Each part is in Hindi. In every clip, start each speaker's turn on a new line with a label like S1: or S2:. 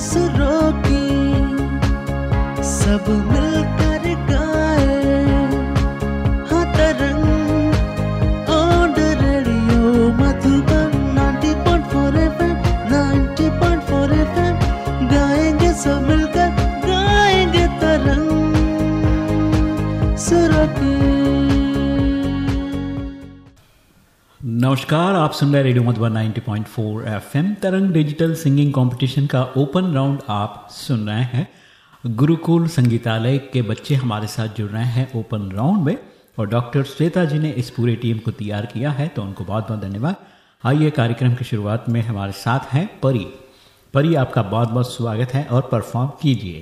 S1: सुरों की सब मिलकर
S2: नमस्कार आप सुन रहे radio Madhuban 90.4 FM Tarang digital singing competition का ओपन राउंड आप सुन रहे हैं गुरुकुल संगीतालय के बच्चे हमारे साथ जुड़ रहे हैं ओपन राउंड में और डॉक्टर श्वेता जी ने इस पूरे टीम को तैयार किया है तो उनको बहुत बहुत धन्यवाद आइए कार्यक्रम की शुरुआत में हमारे साथ हैं परी परी आपका बहुत बहुत स्वागत है और परफॉर्म कीजिए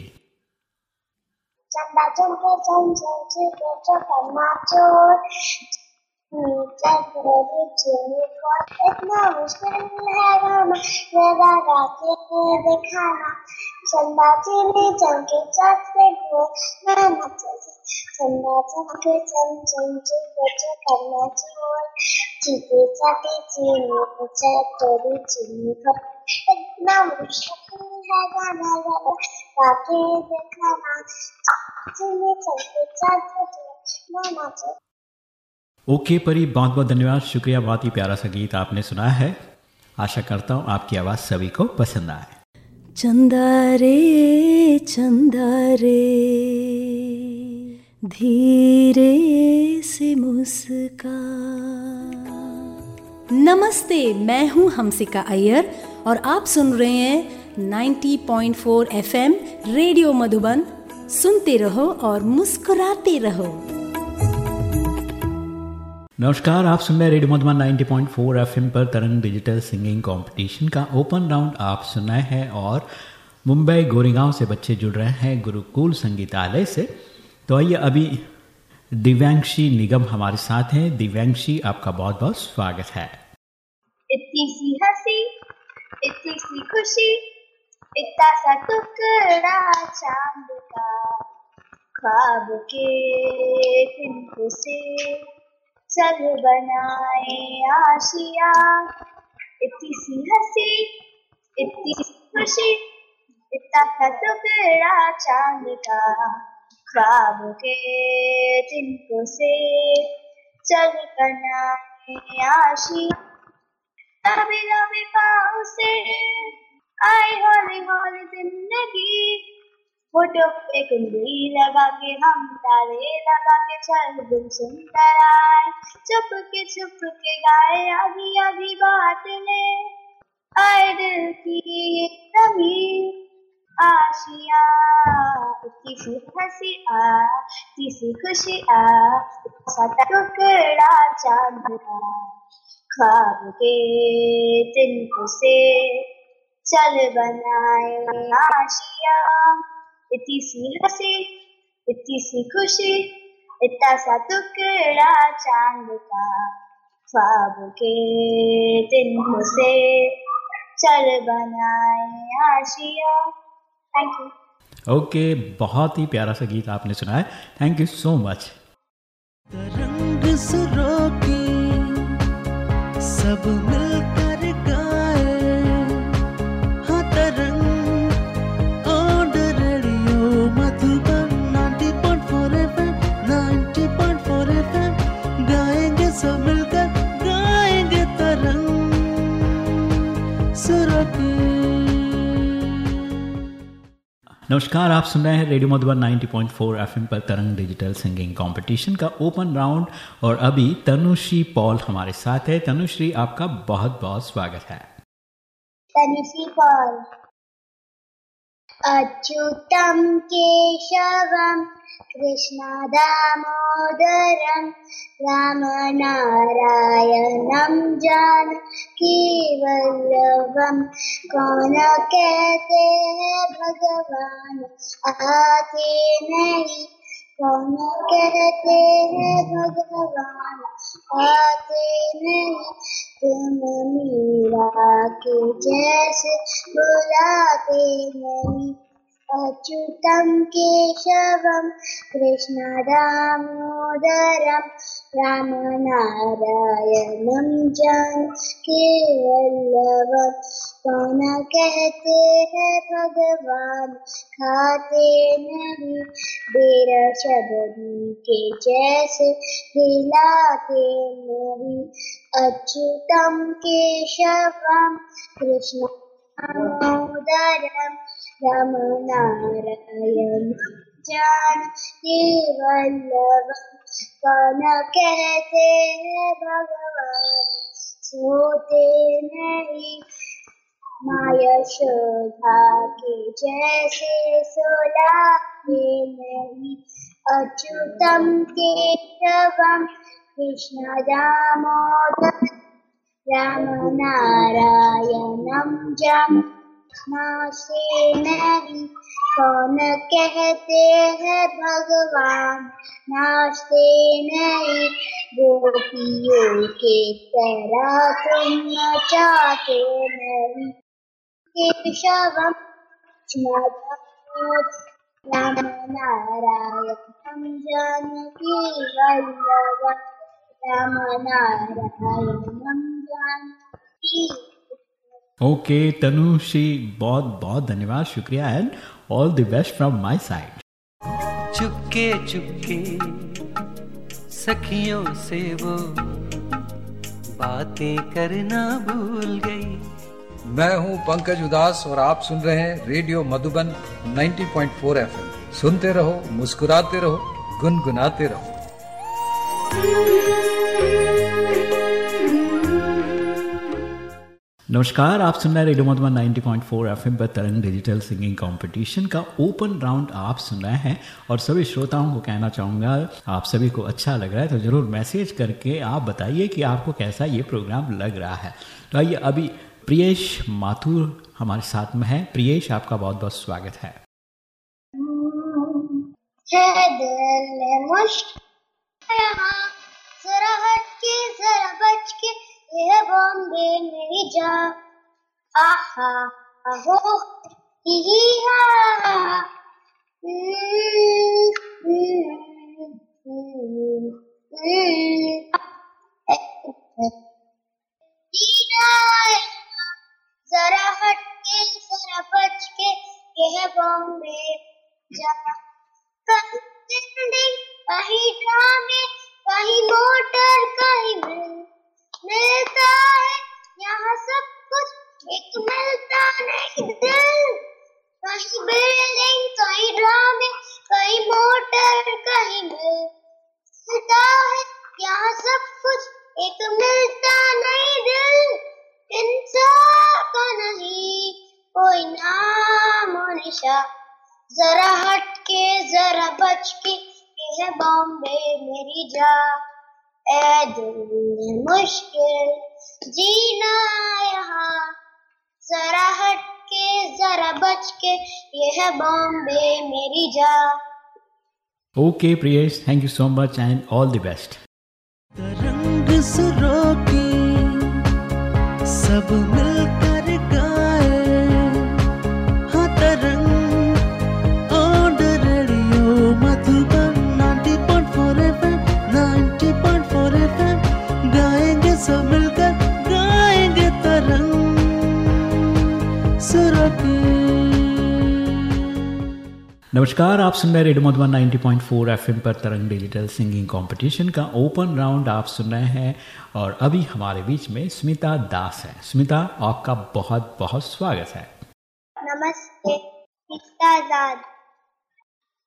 S3: चंदा चमके चम चम चिके चकन्ना चोर चक्र बिछे पर इतना मुश्किल है गाना मेरा गाके के दिखाना चंदा चीनी चमके चक से गो मैं नचे चंदा चमके चम चम चिके चकन्ना चोर चीते चाटे चीनी चटोरी चीनी पर इतना मुश्किल है गाना गाना गाके दिखाना चीनी चमके चक से मैं नचे
S2: ओके परी बहुत बहुत धन्यवाद। शुक्रिया, बहुत ही प्यारा सा गीत आपने सुना है। आशा करता हूँ आपकी आवाज़ सभी को पसंद आए।
S4: चंदा रे चंदा रे धीरे से मुस्का। नमस्ते, मैं हूँ हमसिका अय्यर और आप सुन रहे हैं 90.4 एफएम रेडियो मधुबन। सुनते रहो और मुस्कुराते रहो।
S2: नमस्कार, आप सुन रहे हैं रेडियो मधुबन 90.4 एफएम पर तरंग डिजिटल सिंगिंग कंपटीशन का ओपन राउंड आप सुन रहे हैं और मुंबई गोरेगांव से बच्चे जुड़ रहे हैं गुरुकुल संगीतालय से। तो आइए अभी दिव्यांशी निगम हमारे साथ हैं। दिव्यांशी, आपका बहुत बहुत स्वागत है।
S3: इतनी सी हँसी, इतनी सी खुशी, इतना सा टुकड़ा चाँद का, ख्वाब के तिनको से चल बनाए आशिया। इतनी सी हँसी, इतनी खुशी, इतना सा टुकड़ा चाँद का। ख्वाब के तिनको से चल बनाए आशिया। लबे लबे पाँव से आए हौली हौली ज़िंदगी। फ़ोटो पे कुंडली लगा के हम ताले लगा के चल सुंदर आए चुप के चुप के गाए आधी आधी बात ले आए दिल की नमी आशिया इतनी सी हँसी आ इतनी सी खुशी आ सा टुकड़ा चाँद का ख्वाब के तिनको से चल बनाए आशिया इतनी सी हँसी इतनी सी खुशी इतना सा टुकड़ा चाँद का। ख्वाब के तिनको से चल बनाए आशिया। थैंक यू
S2: ओके बहुत ही प्यारा सा गीत आपने सुना है। थैंक यू सो मच
S1: सब मिलकर
S2: नमस्कार, आप सुन रहे हैं रेडियो मधुबन 90.4 एफएम पर तरंग डिजिटल सिंगिंग कंपटीशन का ओपन राउंड। और अभी तनुश्री पॉल हमारे साथ है। तनुश्री, आपका बहुत बहुत स्वागत है।
S3: तनुश्री पॉल। अच्युतम केशवं कृष्णदामोदरं रामनारायणं जानकीवल्लभं कौन कहते हैं भगवान आते नहीं कौन कहते हैं भगवान आते नहीं तुम मीरा के जैसे बुलाते नहीं अच्युतं केशवं कृष्णदामोदरं रामनारायणं जानकीवल्लभं कौन कहते हैं भगवान खाते नहीं बेर शबरी के जैसे हिलाते नहीं अच्युतं केशवं कृष्ण दामोदरं रमनारायण जानकी वल्लभ कौन कहते हैं भगवान सोते नहीं माया शोभा के जैसे सोलाते नहीं अच्युतम केशवम कृष्ण दामोदर राम नारायणम जम नासे नहीं, कौन कहते हैं भगवान? नाचते नहीं, गोपियों के तरह तुम नचाते नहीं। केशवम राम नारायणम जानकी वल्लभ। राम नारायणम जानकी
S2: ओके तनुश्री बहुत बहुत धन्यवाद शुक्रिया and all the best from my side
S1: चुपके चुपके सखियों से वो बातें करना भूल गई।
S5: मैं हूँ पंकज उदास और आप सुन रहे हैं रेडियो मधुबन 90.4 एफएम। सुनते रहो मुस्कुराते रहो गुनगुनाते रहो।
S2: नमस्कार, आप सुन रहे हैं रेडियो मधुबन 90.4 एफएम पर तरंग डिजिटल सिंगिंग कंपटीशन का ओपन राउंड आप सुन रहे हैं। और सभी श्रोताओं को कहना चाहूँगा, आप सभी को अच्छा लग रहा है तो ज़रूर मैसेज करके आप बताइए कि आपको कैसा ये प्रोग्राम लग रहा है। तो आइए, अभी प्रियेश माथुर हमारे साथ में है। प्रियेश, आपका बहुत बहुत स्वागत है।
S3: है मुश्क यहाँ बॉम्बे मेरी जा। आहा, आहो, ही, हा जरा के जरा यह बॉम्बे जा। कहीं कहीं ड्रामे कहीं मोटर, कहीं मिलता है। यहाँ सब कुछ एक मिलता नहीं दिल कहीं बिल्डिंग कहीं ड्रामे कहीं मोटर कहीं मिल मिलता है। यहाँ सब कुछ एक मिलता नहीं दिल। इंसान का नहीं, कोई नाम निशा। जरा हट के जरा बच के ये है बॉम्बे मेरी जा दिल मुश्किल। जीना यहाँ जरा हट के जरा बच के ये है बॉम्बे मेरी जा।
S2: Okay Priyesh thank you so much and all the best
S1: Tarang सुरों की सब
S2: नमस्कार, आप सुन रहे रेडियो मधुबन 90.4 एफएम पर तरंग डिजिटल सिंगिंग कंपटीशन का ओपन राउंड आप सुन रहे हैं और अभी हमारे बीच में स्मिता दास है। स्मिता, आपका बहुत बहुत स्वागत है।
S3: नमस्ते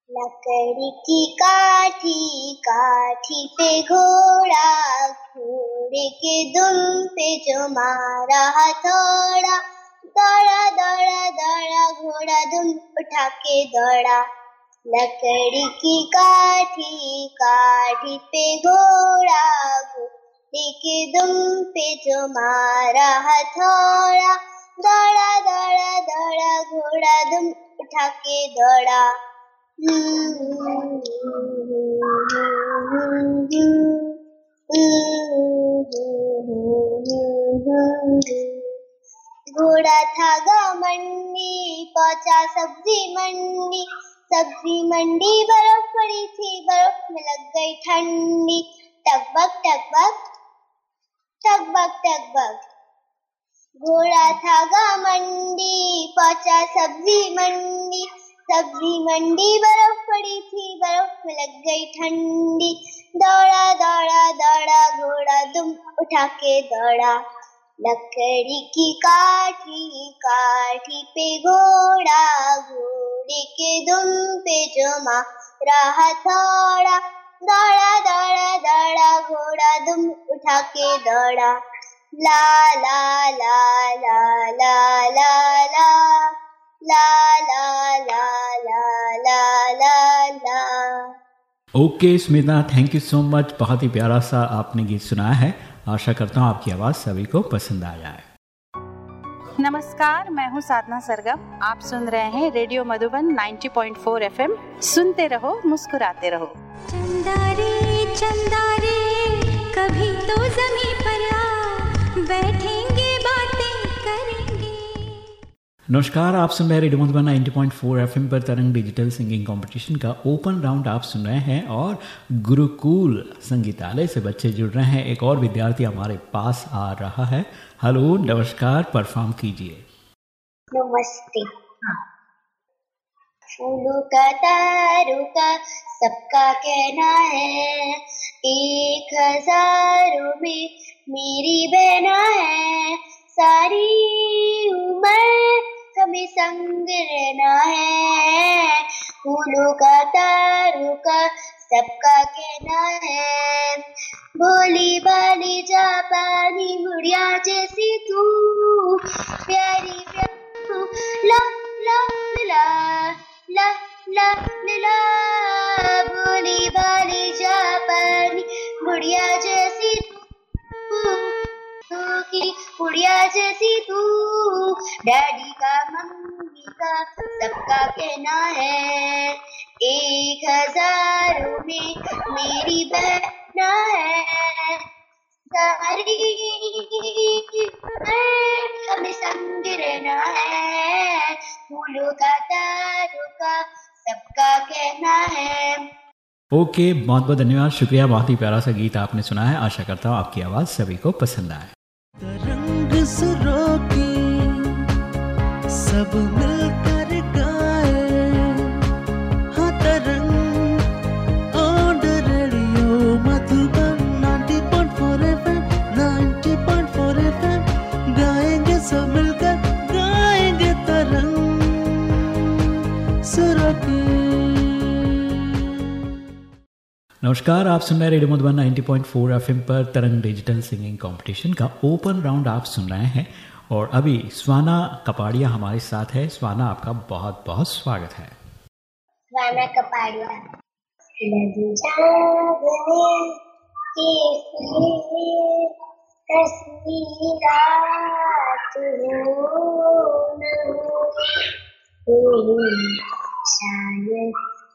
S3: लकड़ी की काठी काठी पे घोड़ा, घोड़े के दुम पे जो मारा हथौड़ा दौड़ा दौड़ा दौड़ा, घोड़ा दुम उठा के दौड़ा। लकड़ी की काठी काठी पे घोड़ा, घोड़े के दुम पे जो मारा हथौड़ा दौड़ा दौड़ा दौड़ा, घोड़ा दुम उठा के दौड़ा। घोड़ा था घमंडी पर पहुँचा सब्ज़ी मंडी। सब्ज़ी मंडी बर्फ़ पड़ी थी, बर्फ़ में लग गई ठंडी। टकबक टकबक टकबक टकबक घोड़ा था गा मंडी पहुँचा सब्ज़ी मंडी। सब्ज़ी मंडी बर्फ़ पड़ी थी, बर्फ़ में लग गई ठंडी। दौड़ा दौड़ा दौड़ा घोड़ा दुम उठा के दौड़ा। लकड़ी की काठी काठी पे घोड़ा घोड़े के दुम पे जमा रहा थोड़ा दौड़ा दौड़ा दौड़ा घोड़ा दुम उठा के दौड़ा ला ला ला ला ला ला ला ला ला ला ला ला ला ला
S2: okay Smita thank you so much बहुत ही प्यारा सा आपने गीत सुनाया है आशा करता हूँ आपकी आवाज़ सभी को पसंद आ जाए।
S6: नमस्कार मैं हूँ साधना सरगम। आप सुन रहे हैं रेडियो मधुबन 90.4 एफएम। सुनते रहो मुस्कुराते रहो।
S7: चंदारे चंदारे कभी तो जमी पर आ बैठेंगे
S2: नमस्कार, आप सुन रहे हैं रेडियो मधुबन 90.4 एफएम पर तरंग डिजिटल सिंगिंग कंपटीशन का ओपन राउंड आप सुन रहे हैं और गुरुकुल संगीतालय से बच्चे जुड़ रहे हैं। एक और विद्यार्थी हमारे पास आ रहा है। हेलो, नमस्कार, परफॉर्म कीजिए।
S3: नमस्ते। फूलों का तारों का सबका कहना है, एक हज़ारों में मेरी बहना है, सारी उम्र हमें संग रहना है। फूलों का तारों का सबका कहना है। भोली बाली जापानी मुड़िया जैसी तू। प्यारी प्यारी ला ला ला ला। भोली बाली जापानी मुड़िया जैसी तू। तू की गुड़िया जैसी तू। डैडी का मम्मी का सबका कहना है, एक हज़ारों में मेरी बहना है। हमें संग रहना है, फूलों का, तारों का सबका कहना है।
S2: ओके बहुत बहुत धन्यवाद। शुक्रिया, बहुत ही प्यारा सा गीत आपने सुना है। आशा करता हूँ आपकी आवाज़ सभी को पसंद आए। नमस्कार, आप सुन रहे हैं रेडियो मधुबन 90.4 एफएम पर तरंग डिजिटल सिंगिंग कंपटीशन का ओपन राउंड आप सुन रहे हैं। और अभी स्वाना कपाड़िया हमारे साथ है। स्वाना, आपका बहुत बहुत स्वागत है।
S3: गाना कपाड़िया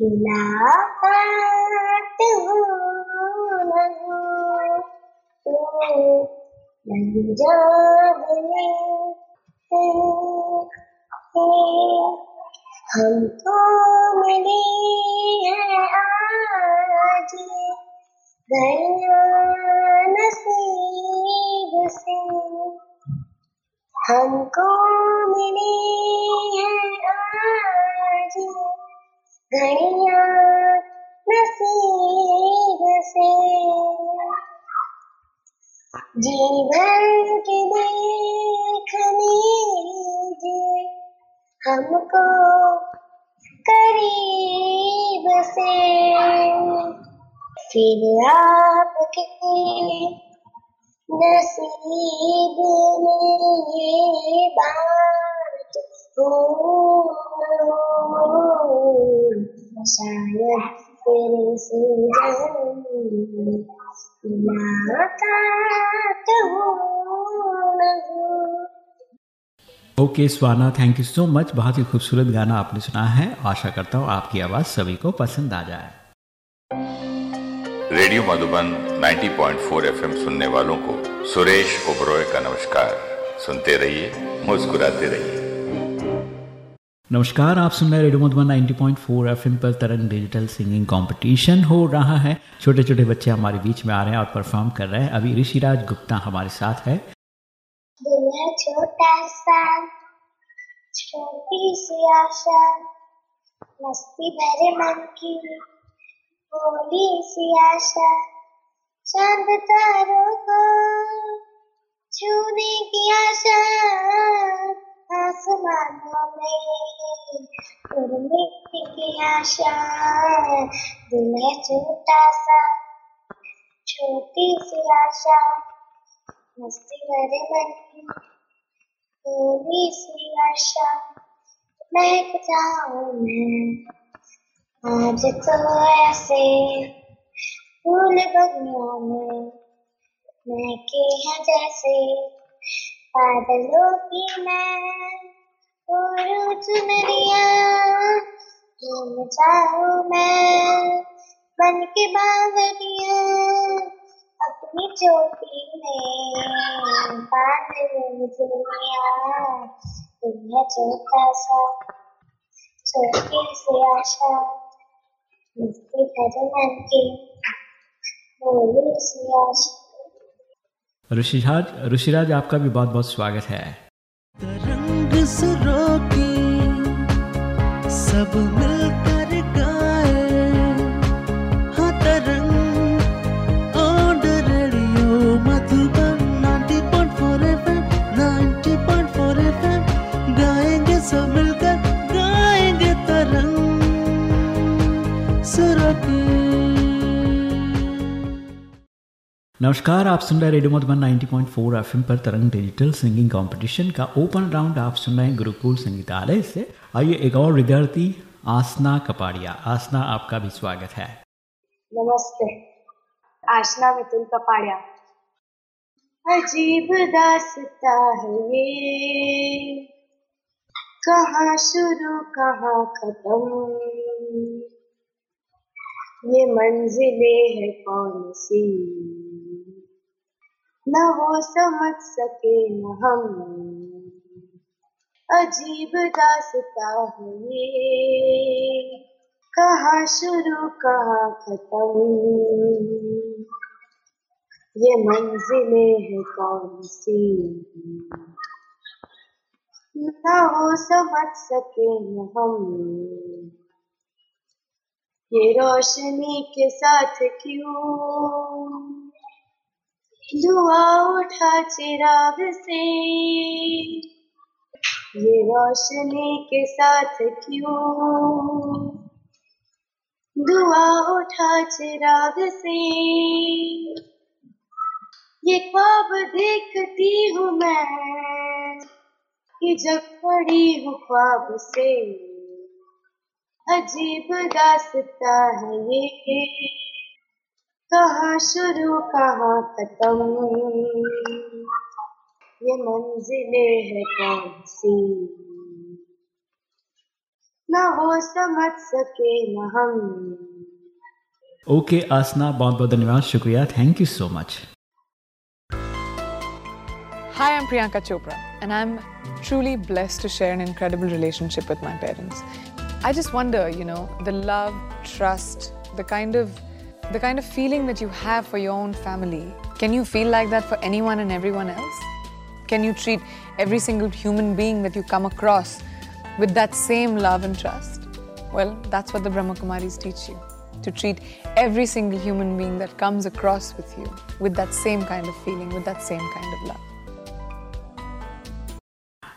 S3: हो हो जागने हमको मिली है आज नसीब से हमको मिली है आज। नसीब से जीवन की देख लीजिए हमको करीब से फिर आपके नसीब में ये बात हो। शायद तेरे हो
S2: okay Swana thank you so much बहुत ही खूबसूरत गाना आपने सुना है। आशा करता हूँ आपकी आवाज़ सभी को पसंद आ जाए।
S8: रेडियो मधुबन 90.4 एफएम सुनने वालों को सुरेश ओबरॉय का नमस्कार। सुनते रहिए, मुस्कुराते रहिए।
S2: नमस्कार, आप सुन रहे रेडियो मधुबन 90.4 एफएम पर तरंग डिजिटल सिंगिंग कंपटीशन हो रहा है। छोटे छोटे बच्चे हमारे बीच में आ रहे हैं और परफॉर्म कर रहे हैं। अभी ऋषिराज गुप्ता हमारे साथ है।
S3: छोटा सा, छोटी सी आशा, मस्ती भरे मन की भोली सी आशा, चाँद तारों को छूने की आशा। आसमानों में उड़ने की आशा, दिल है छोटा सा छोटी सी आशा। मस्ती भरे मन थोड़ी सी आशा महक जाऊँ मैं आज तो ऐसे फूल बगिया में महके हैं जैसे बादलों की मैं और चुनरिया झूम जाऊँ मैं बन के बावरिया अपनी चोटी में बाँध लूँ दुनिया दुनिया छोटा सा, छोटी सी आशा मस्ती भरे मन की भोली सी आशा।
S2: ऋषिराज ऋषिराज आपका भी बहुत बहुत स्वागत है।
S1: तरंग सब मिलकर
S2: नमस्कार, आप सुन रहे हैं रेडियो मधुबन 90.4 एफएम पर तरंग डिजिटल सिंगिंग कंपटीशन का ओपन राउंड आप सुन रहे हैं गुरुकुल संगीतालय से। आइए एक और विद्यार्थी, आसना कपाड़िया। आसना, आपका भी स्वागत है।
S3: नमस्ते। आशना मितुल कपाड़िया। अजीब दासता है ये। कहाँ शुरू, कहाँ खत्म? ये मंजिलें है कौन सी? न वो समझ सके न हम। अजीब दासता है ये। कहाँ शुरू, कहाँ खत्म? ये मंजिलें है कौन सी न वो समझ सके न हम। ये रोशनी के साथ क्यों? धुआँ उठा चिराग से। ये रोशनी के साथ क्यों? धुआँ उठा चिराग से। ये ख्वाब देखती हूँ मैं कि जब पड़ी हूँ ख्वाब से। अजीब दासता है ये। कहाँ शुरू कहाँ खत्म ये मंजिलें है कौन सी न वो समझ सके न हम
S2: ओके आसना बहुत बहुत धन्यवाद शुक्रिया thank you so much
S9: Hi, I'm Priyanka Chopra, and I'm truly blessed to share an incredible relationship with my parents. I just wonder, you know, the love, trust, the kind of the kind of feeling that you have for your own family. Can you feel like that for anyone and everyone else? Can you treat every single human being that you come across with that same love and trust? Well, that's what the Brahma Kumaris teach you. To treat every single human being that comes across with you with that same kind of feeling, with that same kind of love.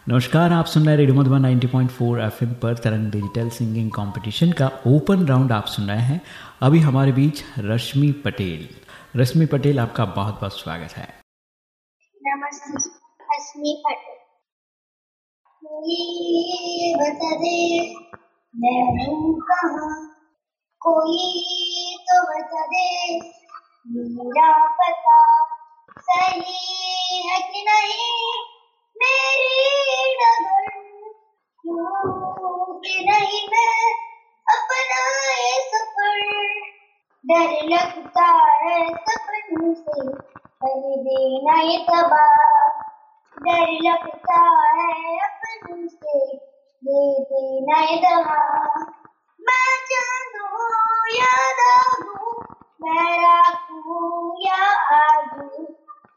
S2: नमस्कार, आप सुन रहे हैं रेडियो मधुबन 90.4 एफएम पर तरंग डिजिटल सिंगिंग कंपटीशन का ओपन राउंड आप सुन रहे हैं। अभी हमारे बीच रश्मि पटेल। रश्मि पटेल, आपका बहुत बहुत स्वागत है।
S3: नमस्ते अस्मी पटेल। कोई तो बता दे, मेरा पता सही है कि नहीं? अपना डर लगता है सपनों से कर देना ये तबाह डर लगता है अपनों से दे देना ये दवा मैं चांदू या दागू मैं राखूं या आगू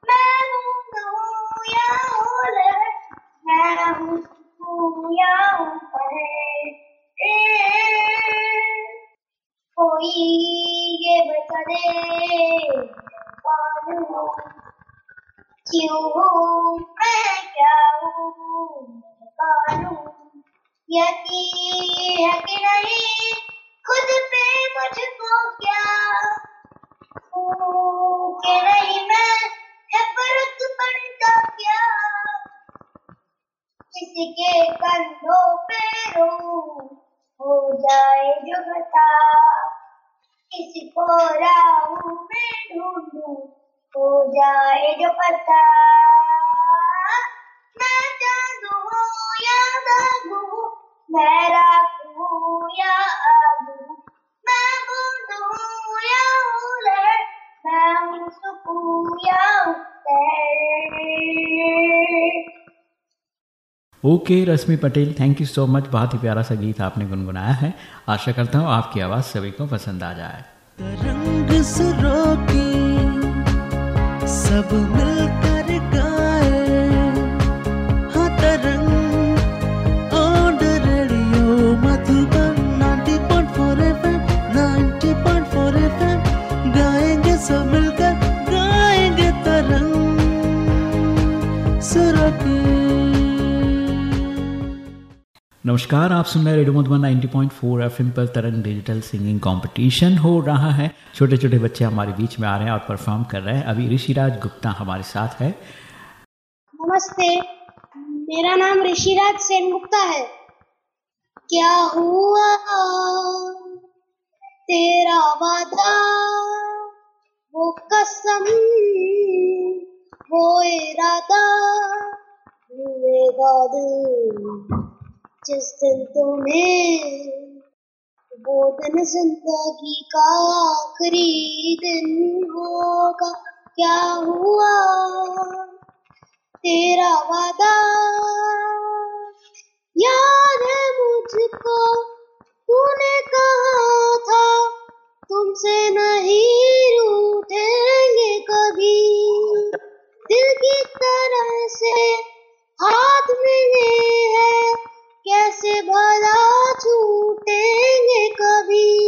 S3: मैं हूँ ऊपर कोई ये हूँ क्यों हूँ हूँ हूँ है नहीं खुद पे मुझको क्या हूँ मैं है फ़र्क क्या किसी के कंधों पे रो हो जाए जो बता किसी को राहू में ढूंढूं हो जाए जो पता मैं चांदू हूँ या दागू मैं राखू या आगू मैं बूंद हूँ या मैं
S2: okay, Rashmi Patel thank you so much बहुत ही प्यारा सा गीत आपने गुनगुनाया है। आशा करता हूँ आपकी आवाज़ सभी को पसंद आ जाए।
S1: सब मिलकर
S2: नमस्कार, आप सुन रहे रेडियो मधुबन 90.4 एफएम पर तरंग डिजिटल सिंगिंग कंपटीशन हो रहा है। छोटे छोटे बच्चे हमारे बीच में आ रहे हैं और परफॉर्म कर रहे हैं। अभी ऋषिराज गुप्ता हमारे साथ है।
S3: नमस्ते, मेरा नाम ऋषिराज सेन गुप्ता है। क्या हुआ? तेरा वादा, वो कसम, वो इरादा जिस दिन तुम्हें वो दिन ज़िंदगी का आखिरी दिन होगा, क्या हुआ? तेरा वादा याद है मुझको, तूने कहा था, तुमसे नहीं रूठेंगे कभी। दिल की तरह से हाथ मिले हैं कैसे भला छूटेंगे कभी?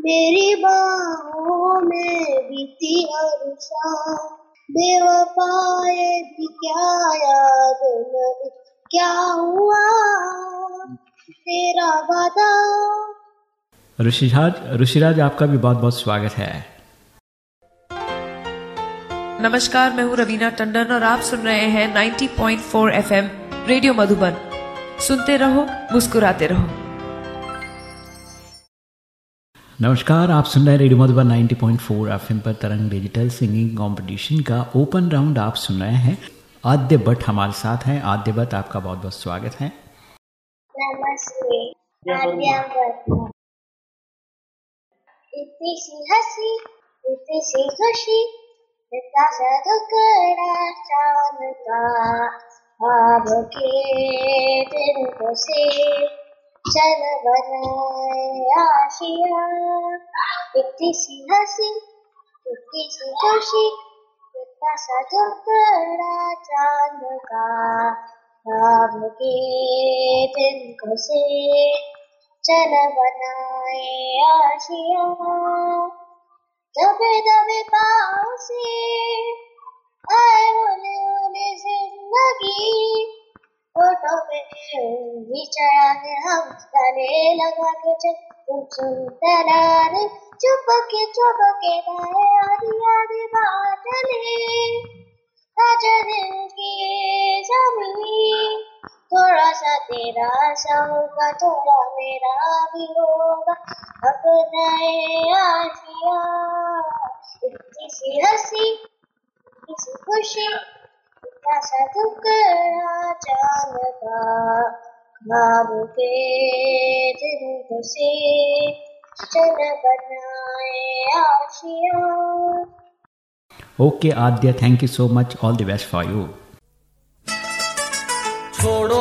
S3: मेरी बाहों में बीती शाम बेवफाए भी क्या याद नहीं क्या हुआ? तेरा वादा।
S2: ऋषिराज ऋषिराज आपका भी बहुत बहुत स्वागत है।
S10: नमस्कार मैं हूँ रवीना टंडन और आप सुन रहे हैं 90.4 एफएम। रेडियो मधुबन। सुनते रहो मुस्कुराते रहो।
S2: नमस्कार आप सुन रहे हैं रेडियो मधुबन 90.4 एफएम पर तरंग डिजिटल सिंगिंग कंपटीशन का ओपन राउंड आप सुन रहे हैं। आद्य भट्ट हमारे साथ हैं। आद्य भट्ट आपका बहुत बहुत स्वागत है।
S3: नमस्ते ख्वाब के दिन को से चल बनाए आशिया। इतनी सी हँसी इतनी सी खुशी, इतना सा दुखड़ा चाँद का। ख्वाब के दिन को से चल बनाए आशिया। दबे दबे पाँव से फ़ोटो पे उंगली चढ़ा के हम गले लगा के चल तुम सुनते रे चुप के चुप के गाए आधी आधी बात ले आज की जमी थोड़ा सा तेरा सा होगा थोड़ा मेरा भी होगा अपना ये आशिया इतनी सी हँसी खुशी टुकड़ा का दिन चल बनाए Asia
S2: okay Aadya thank you so much all the best for you
S11: छोड़ो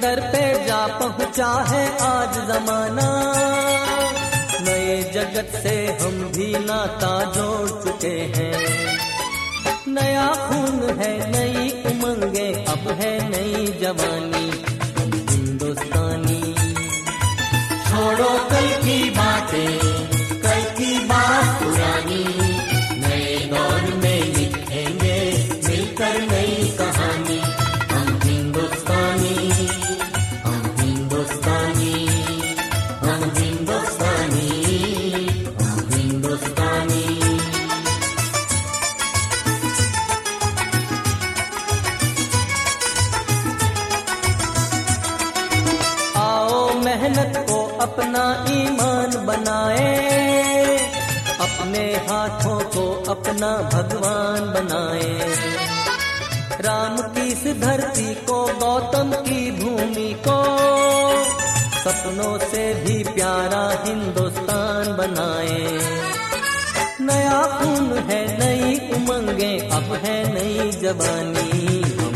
S11: दर पे जा पहुँचा है आज जमाना। नए जगत से हम भी नाता जोड़ चुके हैं। नया खून है, नई उमंगे, अब है नई जवानी। हिंदुस्तानी। छोड़ो कल की बातें। अपना भगवान बनाए। राम की इस धरती को, गौतम की भूमि को, सपनों से भी प्यारा हिंदुस्तान बनाए। नया खून है, नई उमंगे, अब है नई जवानी। हम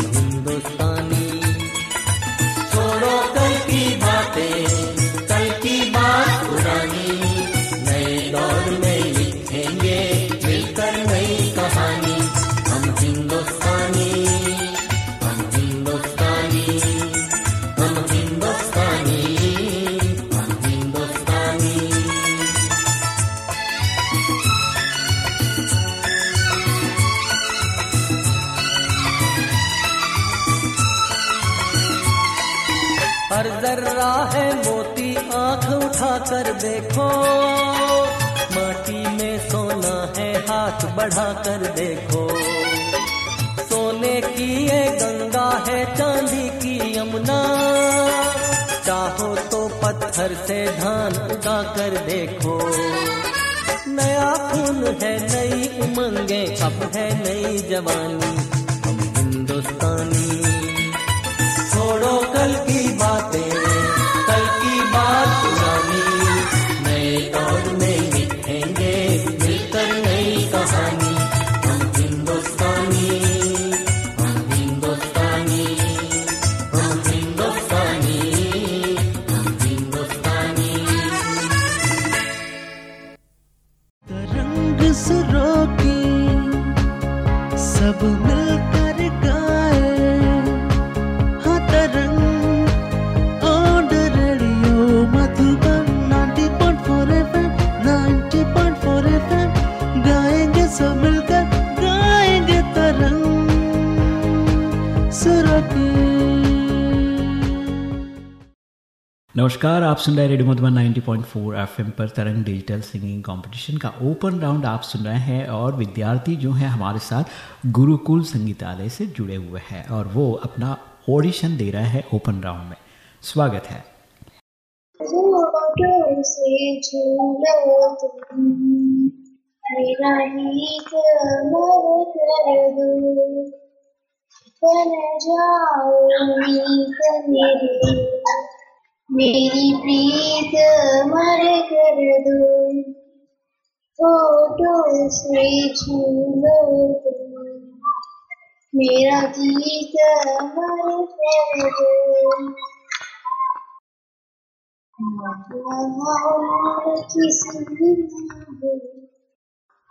S11: कर देखो। माटी में सोना है, हाथ बढ़ा कर देखो। सोने की ये गंगा है, चांदी की यमुना। चाहो तो पत्थर से धान उगा कर देखो। नया खून है, नई उमंगे अब है नई जवानी। हम हिंदुस्तानी। छोड़ो कल की
S2: नमस्कार, आप सुन रहे हैं रेडियो मधुबन 90.4 एफएम पर तरंग डिजिटल सिंगिंग कंपटीशन का ओपन राउंड आप सुन रहे हैं और विद्यार्थी जो हैं हमारे साथ गुरुकुल संगीतालय से जुड़े हुए हैं और वो अपना ऑडिशन दे रहे हैं ओपन राउंड में। स्वागत है।
S3: मेरा गीत अमर मेरी मेरी प्रीत मर कर दो। फ़ोटो से छू लो मेरा गीत मर कर दो?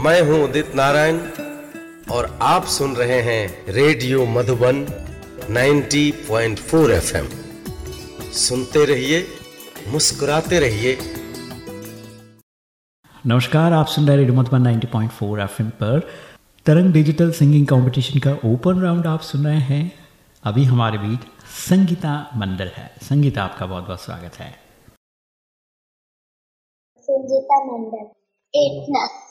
S12: मैं हूँ उदित नारायण और आप सुन रहे हैं रेडियो मधुबन 90.4 एफएम। सुनते रहिए मुस्कुराते रहिए।
S2: नमस्कार आप सुन रहे रेडियो मधुबन 90.4 एफएम पर। तरंग डिजिटल सिंगिंग कंपटीशन का ओपन राउंड आप सुन रहे हैं। अभी हमारे बीच संगीता मंडल है। संगीता आपका बहुत बहुत स्वागत है।
S3: संगीता मंडल इतना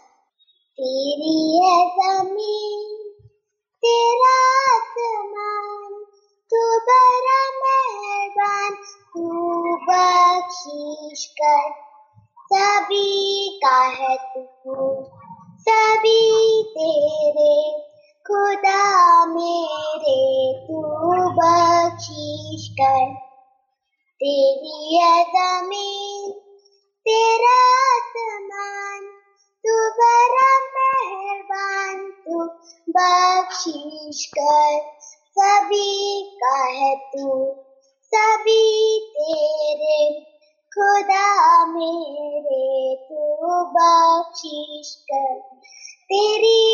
S3: तेरी है ज़मीन तेरा आसमान तू बड़ा मेहरबान, तू बख्शिश कर। सभी का है तू, सभी तेरे, खुदा मेरे, तू बख्शिश कर। तेरी है ज़मीन तेरा आसमान तू बड़ा मेहरबान, तू बख्शीश कर। सभी का है तू, सभी तेरे। खुदा मेरे, तू बख्शीश कर। तेरी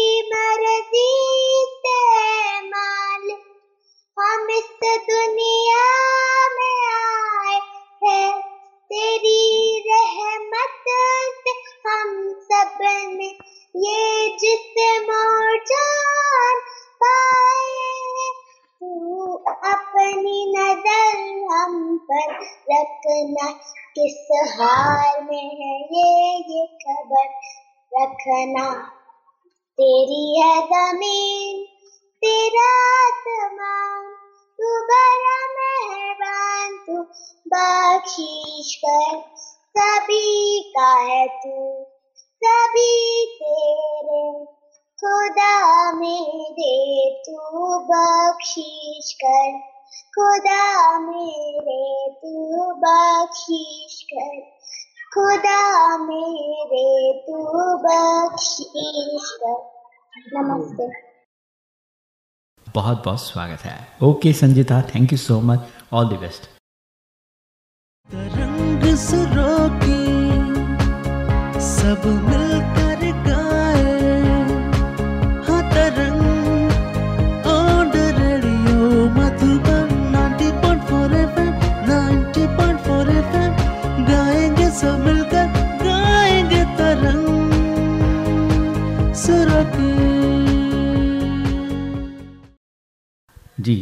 S2: बहुत बहुत स्वागत है।
S3: Okay Sanjeeta thank you so much all the best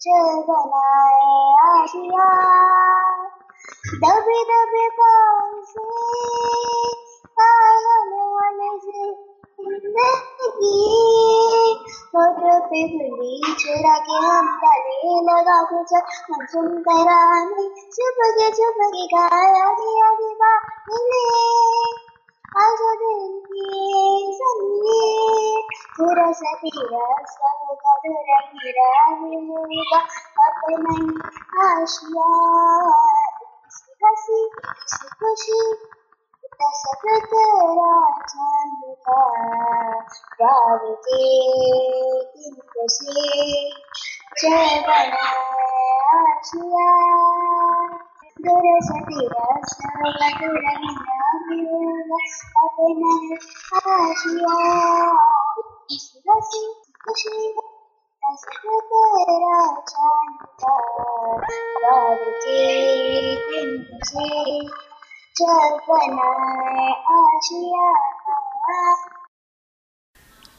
S3: चल बनाए दबे दबे पाँव से पागल होने से ज़िंदगी फ़ोटो पे गुली चुरा के हम गले लगा के चल हम सुनते रानी चुप के चुप के गाया दिया दिवा मिले आजा दिल की संगीत पूरा सा तेरा सब का तेरा हीरा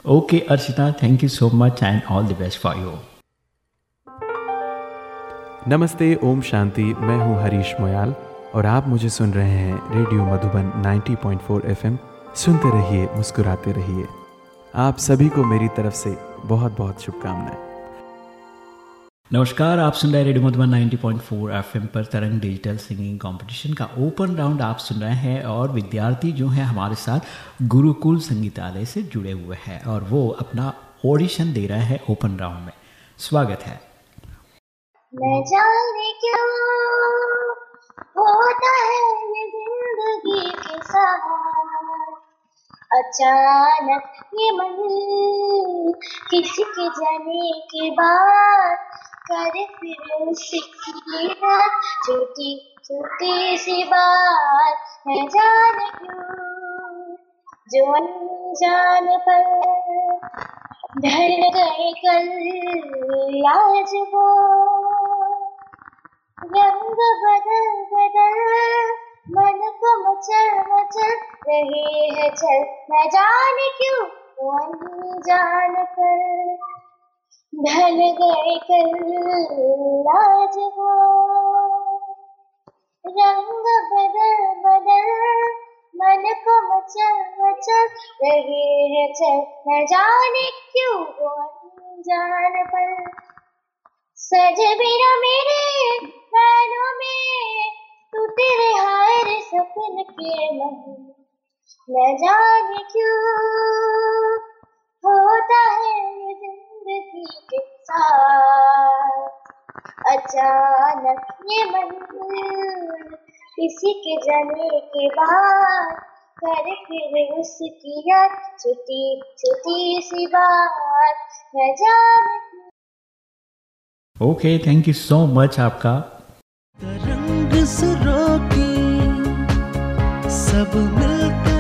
S2: Okay, Arshita, thank you so much and all the best for you.
S13: नमस्ते, ओम शांति। मैं हूँ हरीश मोयाल और आप मुझे सुन रहे हैं रेडियो मधुबन 90.4 एफएम। सुनते रहिए, मुस्कुराते रहिए। आप सभी को मेरी तरफ़ से बहुत बहुत शुभकामनाएँ।
S2: नमस्कार, आप सुन रहे हैं रेडियो मधुबन 90.4 एफएम पर तरंग डिजिटल सिंगिंग कंपटीशन का ओपन राउंड आप सुन रहे हैं और विद्यार्थी जो हैं हमारे साथ गुरुकुल संगीतालय से जुड़े हुए हैं और वो अपना ऑडिशन दे रहे हैं ओपन राउंड में। स्वागत है।
S3: न जाने क्यों? होता है ये ज़िंदगी के साथ। अचानक ये मन किसी के जाने के बाद करे फिर बात छोटी छोटी सी बात न जाने क्यों? जो अनजान पर ढल गए कल आज वो रंग बदल बदल मन को मचल मचल रहे है चल न जाने क्यों? वो अनजान पर ढल गए कल आज वो रंग बदल बदल मन को मचल मचल रहे है चल। न जाने क्यों वो अनजान पर सज बिना मेरे नैनों में तू तेरे हाय सपन के नहीं न जाने क्यों होता है ज़िंदगी के साथ। अचानक ये मन किसी के जाने के बाद कर फिर उसकी याद छोटी छोटी सी बात। न जाने
S2: okay thank you so much आपका।
S1: रंग सुरों की सब मिलकर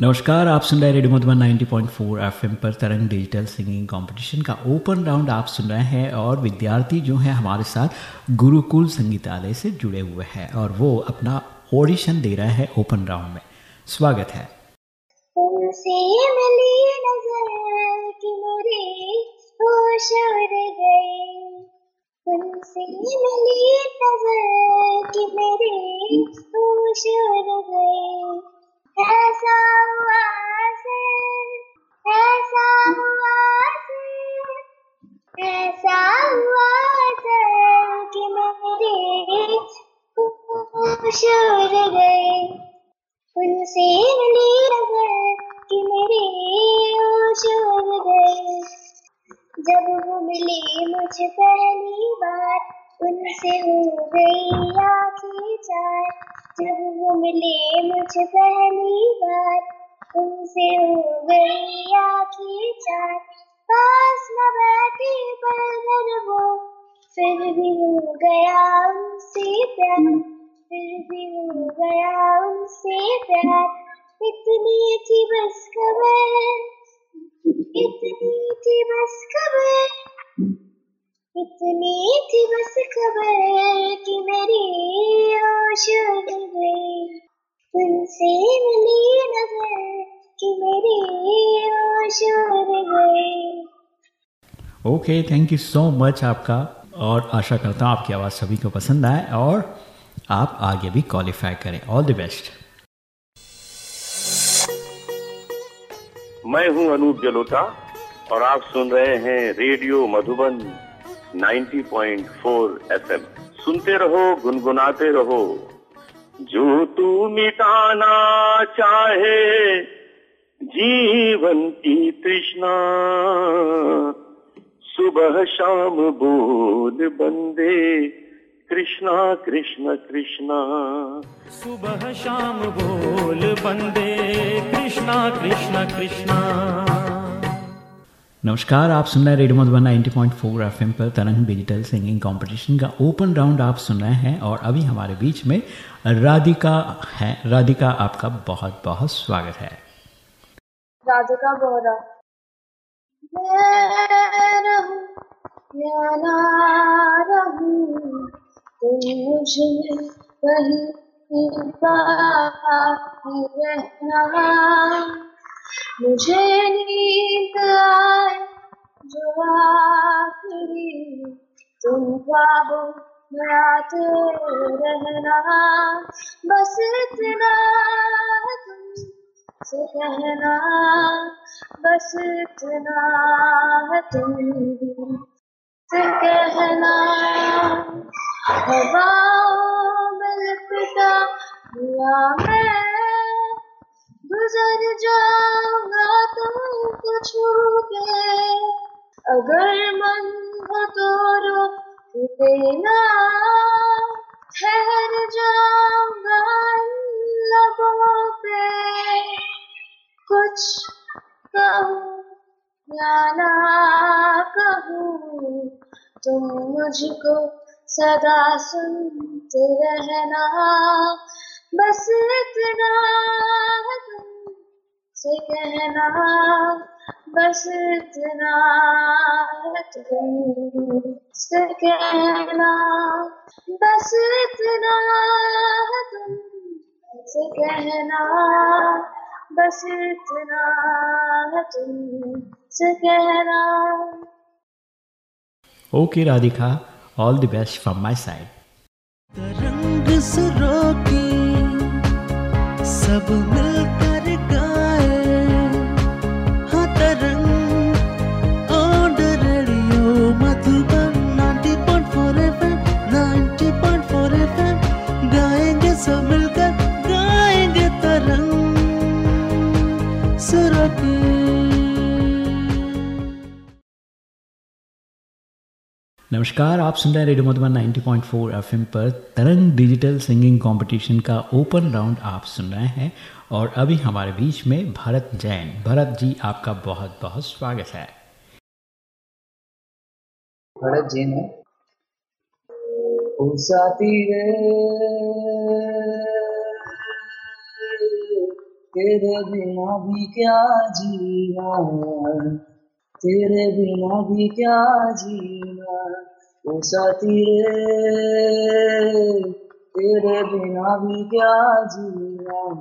S2: नमस्कार, आप सुन रहे हैं रेडियो मधुबन 90.4 एफएम पर तरंग डिजिटल सिंगिंग कंपटीशन का ओपन राउंड आप सुन रहे हैं और विद्यार्थी जो हैं हमारे साथ गुरुकुल संगीतालय से जुड़े हुए हैं और वो अपना ऑडिशन दे रहे हैं ओपन राउंड में। स्वागत है।
S3: तुमसे तुमसे मिली नज़र कि मेरी होश उड़
S2: okay thank you so much आपका, और आशा करता हूँ आपकी आवाज़ सभी को पसंद आए, और आप आगे भी क्वालिफाई करें। ऑल द बेस्ट
S14: मैं हूँ अनूप जलोटा, और आप सुन रहे हैं रेडियो मधुबन 90.4 एफएम। सुनते रहो, गुनगुनाते रहो। जो तू मिटाना चाहे, जीवन की तृष्णा सुबह शाम बोल बंदे। कृष्णा कृष्ण कृष्णा।
S15: सुबह शाम बोल बंदे। कृष्णा कृष्णा कृष्णा।
S2: नमस्कार आप सुन रहे हैं रेडियो मधुबन 90.4 एफएम पर तरंग डिजिटल सिंगिंग कंपटीशन का ओपन राउंड आप सुन रहे हैं और अभी हमारे बीच में राधिका है। राधिका आपका बहुत बहुत स्वागत है।
S3: राधिका रहूँ या ना तुम रहना मुझे नींद आए जो आखिरी। तुम ख्वाबों में आते रहना। बस इतना तुमसे कहना, बस इतना है तुम। से कहना, हवाओं हुआ मैं। गुजर जाऊँगा तुमको छू के अगर मन हो तो रोक देना ठहर जाऊँगा लबों पे। कुछ कहूँ या ना कहूँ तुम मुझको सदा सुनते रहना। बस इतना से कहना। बस इतना से कहना। बस इतना से कहना। बस इतना तुमसे कहना।
S2: Okay Radhika all the best from my side
S1: Tarang सुरों की सब मिलकर
S2: नमस्कार, आप सुन रहे हैं रेडियो मधुबन 90.4 एफएम पर तरंग डिजिटल सिंगिंग कंपटीशन का ओपन राउंड आप सुन रहे हैं और अभी हमारे बीच में भरत जैन। भरत जी, आपका बहुत बहुत स्वागत है।
S16: भरत जैन है। तेरे बिना भी क्या जीना तेरे बिना भी क्या जीना? ओ साथी रे, तेरे बिना भी क्या जीना?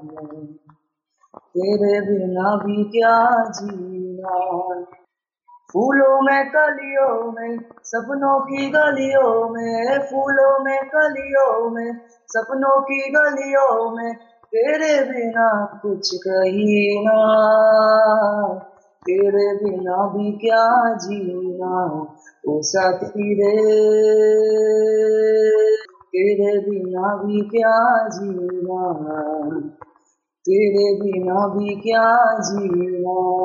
S16: तेरे बिना भी क्या जीना? फूलों में कलियों में, सपनों की गलियों में, फूलों में कलियों में, सपनों की गलियों में, तेरे बिना कुछ कही ना। तेरे बिना भी क्या जीना? ओ साथी रे तेरे बिना भी क्या जीना? तेरे बिना भी क्या जीना?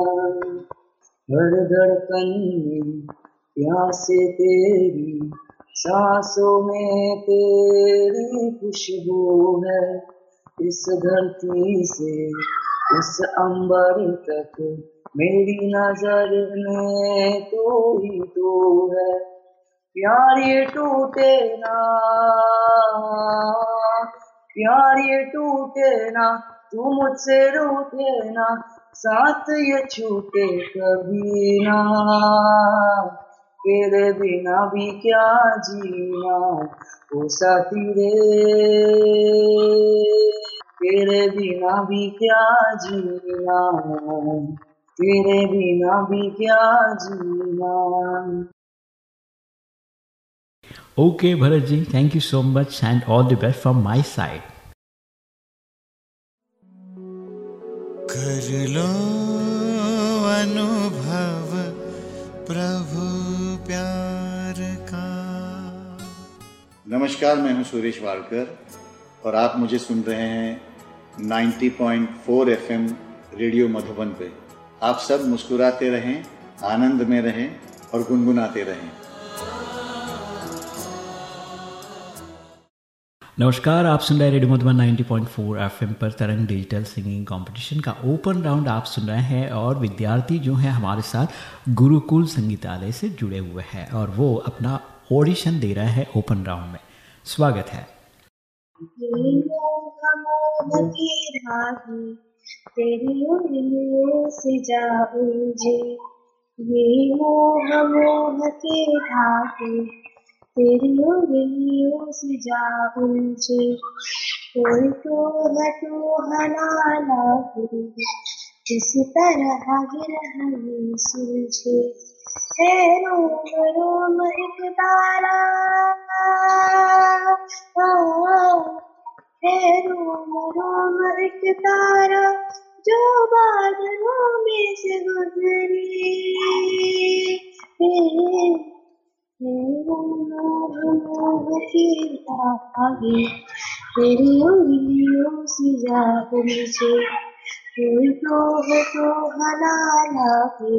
S16: धड़ धड़कन प्यासे तेरी, सांसों में तेरी खुशबू है। इस धरती से, इस अंबर तक मेरी नज़र में तू ही तू है। प्यार ये टूटे ना, प्यार ये टूटे ना, तू मुझसे रूठे ना, साथ ये छूटे कभी ना। तेरे बिना भी क्या जीना ओ साथी रे? तेरे बिना भी क्या जीना तेरे बिना भी क्या जीना
S2: okay Bharat ji thank you so much and all the best from my side
S17: कर लो अनुभव प्रभु प्यार का।
S18: नमस्कार मैं हूँ सुरेश वाडकर और आप मुझे सुन रहे हैं 90.4 एफएम रेडियो मधुबन पे। आप सब मुस्कुराते रहें आनंद में रहें और गुनगुनाते रहें।
S2: नमस्कार आप सुन रहे हैं रेडियो मधुबन 90.4 एफएम पर तरंग डिजिटल सिंगिंग कंपटीशन का ओपन राउंड आप सुन रहे हैं और विद्यार्थी जो हैं हमारे साथ गुरुकुल संगीतालय से जुड़े हुए हैं और वो अपना ऑडिशन दे रहे हैं ओपन राउंड में। स्वागत है।
S3: तेरी उंगलियों से जा। उलझे ये मोह मोह के धागे, तेरी उंगलियों से जा। उलझे कोई तो न तो हलाला किस तरह गिर हमें सुलझे है रोम रोम एक तारा। है रोम रोम एक तारा जो बादलों में से गुजरी आगे तेरी उंगलियों से जा मुझे कोई तो है तो हलाला के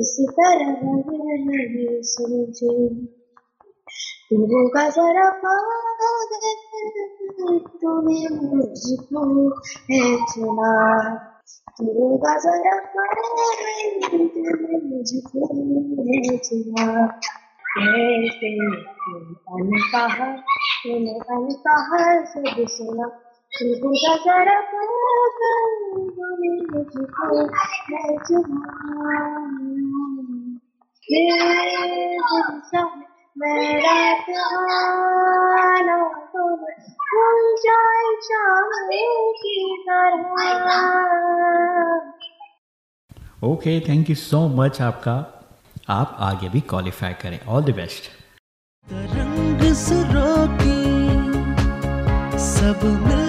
S3: इस तरह नहीं समझे तुमको का जरा तूने मुझको है चुना तुमको का जरा तूने मुझको है चुना कैसे अनकहा तूने अनकहा सब सुना तुमको का जरा तूने मुझको है चुना
S2: okay thank you so much आपका। आप आगे भी क्वालिफाई करें। ऑल द बेस्ट
S1: रंग सब मिलकर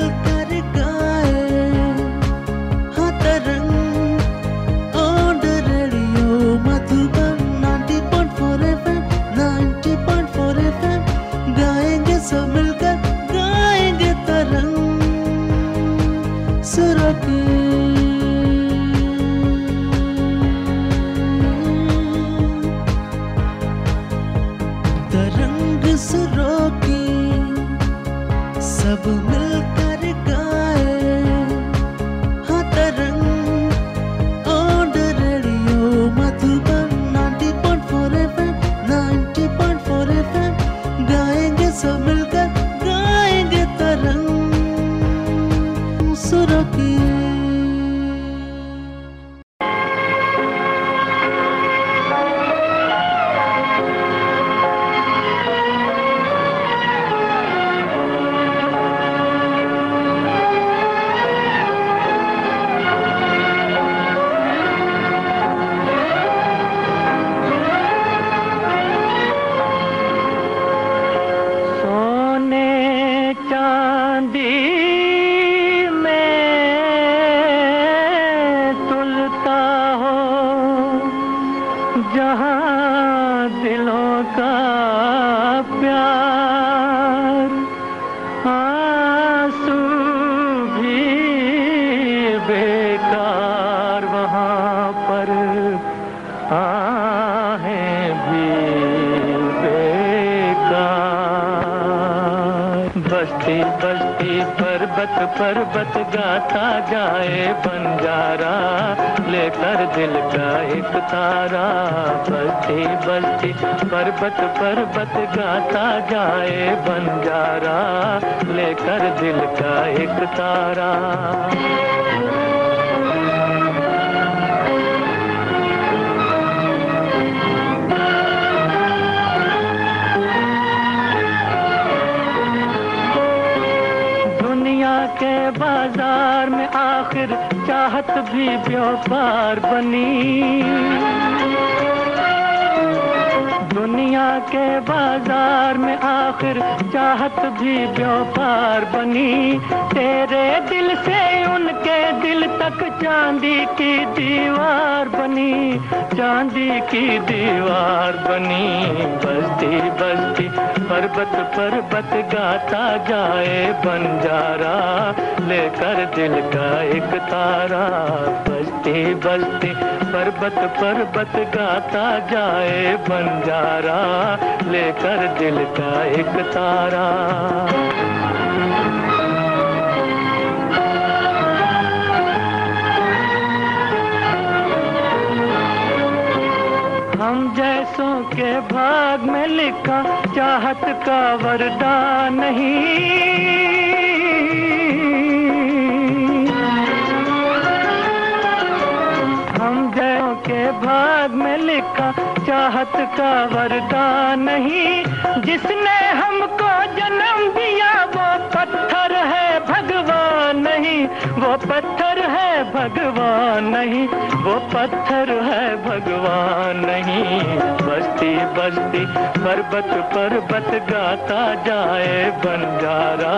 S15: दुनिया के बाज़ार में आखिर चाहत भी व्यापार बनी। तेरे दिल से उनके दिल तक चांदी की दीवार बनी। चांदी की दीवार बनी। बस्ती बस्ती पर्वत पर्वत गाता जाए बंजारा। लेकर दिल का एक तारा। बस्ती बस्ती पर्वत पर्वत गाता जाए बंजारा। लेकर दिल का एक तारा। हम जैसों के भाग में लिखा चाहत का वरदान नहीं। के भाग में लिखा चाहत का वरदान नहीं, जिसने हमको वो पत्थर है भगवान नहीं, वो पत्थर है भगवान नहीं। बस्ती बस्ती, पर्वत पर्वत गाता जाए बंजारा,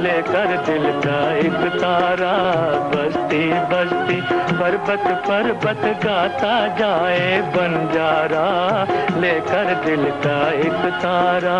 S15: लेकर दिल का एक तारा। बस्ती बस्ती, पर्वत पर्वत गाता जाए बंजारा, लेकर दिल का एक तारा।